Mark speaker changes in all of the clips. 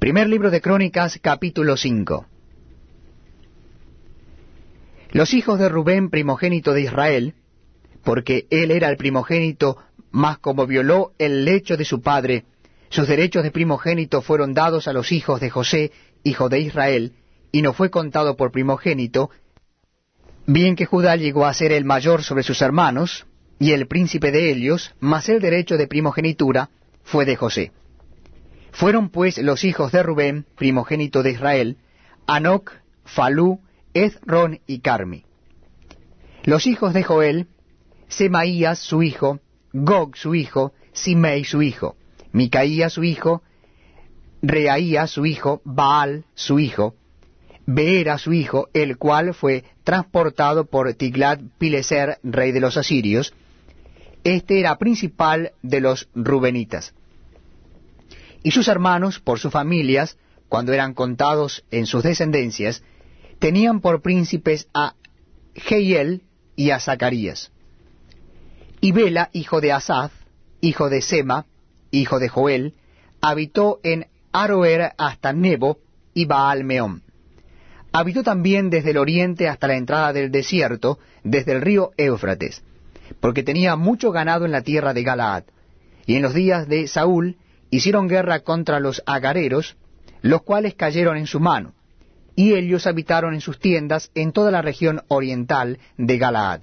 Speaker 1: Primer libro de Crónicas, capítulo 5. Los hijos de Rubén, primogénito de Israel, porque él era el primogénito, mas como violó el lecho de su padre, sus derechos de primogénito fueron dados a los hijos de José, hijo de Israel, y no fue contado por primogénito, bien que Judá llegó a ser el mayor sobre sus hermanos, y el príncipe de ellos, mas el derecho de primogenitura fue de José. Fueron pues los hijos de Rubén, primogénito de Israel, Anoc, Falú, Ezron y Carmi. Los hijos de Joel, Semaías su hijo, Gog su hijo, Simei su hijo, Micaía su hijo, Reaía su hijo, Baal su hijo, Beera su hijo, el cual fue transportado por Tiglat Pileser, rey de los asirios. Este era principal de los rubenitas y sus hermanos, por sus familias, cuando eran contados en sus descendencias, tenían por príncipes a Jehiel y a Zacarías. Y Bela, hijo de Asaz, hijo de Sema, hijo de Joel, habitó en Aroer hasta Nebo y Baal Meón. Habitó también desde el oriente hasta la entrada del desierto, desde el río Éufrates, porque tenía mucho ganado en la tierra de Galaad. Y en los días de Saúl hicieron guerra contra los agareros, los cuales cayeron en su mano, y ellos habitaron en sus tiendas en toda la región oriental de Galaad.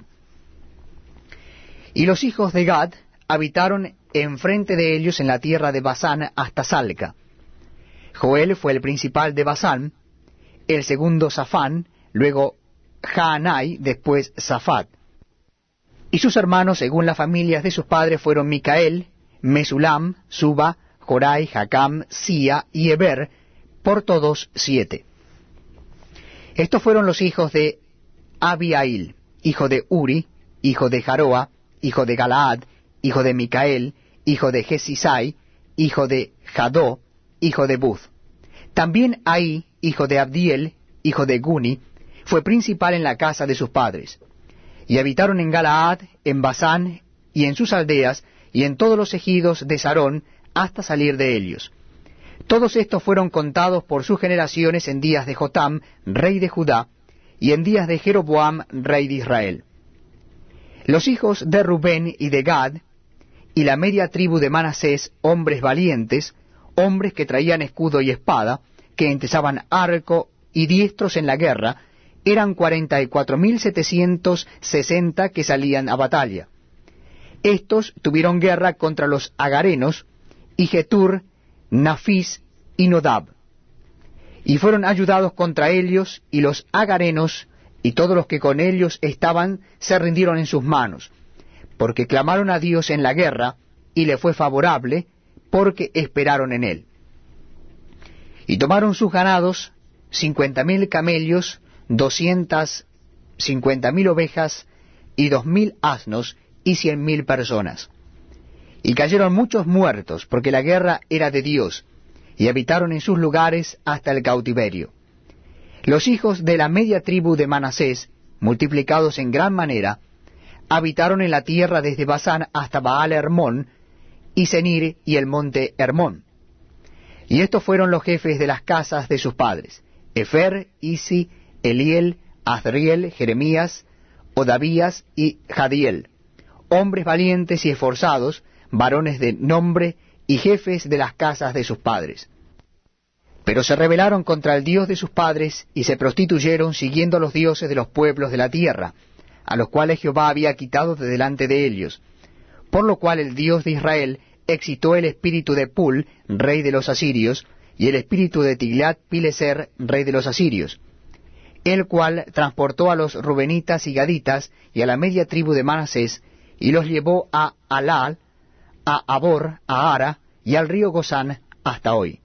Speaker 1: Y los hijos de Gad habitaron enfrente de ellos en la tierra de Basán hasta Salca. Joel fue el principal de Basán, el segundo Safán, luego Jaanai, después Safat. Y sus hermanos, según las familias de sus padres, fueron Micael, Mesulam, Suba, Jorai, Jacam, Sia y Eber, por todos siete. Estos fueron los hijos de Abiail, hijo de Uri, hijo de Jaroa, hijo de Galaad, hijo de Micael, hijo de Jesisai, hijo de Jadó, hijo de Buz. También Ahí, hijo de Abdiel, hijo de Guni, fue principal en la casa de sus padres. Y habitaron en Galaad, en Basán, y en sus aldeas, y en todos los ejidos de Sarón, hasta salir de ellos. Todos estos fueron contados por sus generaciones en días de Jotam, rey de Judá, y en días de Jeroboam, rey de Israel. Los hijos de Rubén y de Gad, y la media tribu de Manasés, hombres valientes, hombres que traían escudo y espada, que entesaban arco y diestros en la guerra, eran cuarenta y cuatro mil setecientos sesenta que salían a batalla. Estos tuvieron guerra contra los agarenos, y Getur, Nafis y Nodab. Y fueron ayudados contra ellos, y los agarenos y todos los que con ellos estaban se rindieron en sus manos, porque clamaron a Dios en la guerra, y le fue favorable, porque esperaron en él. Y tomaron sus ganados, cincuenta mil camellos, doscientas cincuenta mil ovejas, y dos mil asnos, y cien mil personas. Y cayeron muchos muertos, porque la guerra era de Dios, y habitaron en sus lugares hasta el cautiverio. Los hijos de la media tribu de Manasés, multiplicados en gran manera, habitaron en la tierra desde Basán hasta Baal Hermón, y Senir y el monte Hermón. Y estos fueron los jefes de las casas de sus padres, Efer, Isi, Eliel, Azriel, Jeremías, Odavías y Jadiel, hombres valientes y esforzados, varones de nombre y jefes de las casas de sus padres. Pero se rebelaron contra el Dios de sus padres y se prostituyeron siguiendo a los dioses de los pueblos de la tierra, a los cuales Jehová había quitado de delante de ellos. Por lo cual el Dios de Israel excitó el espíritu de Pul, rey de los asirios, y el espíritu de Tiglat Pileser, rey de los asirios, el cual transportó a los rubenitas y gaditas y a la media tribu de Manasés, y los llevó a Alal, a Abor, a Ara y al río Gozán hasta hoy.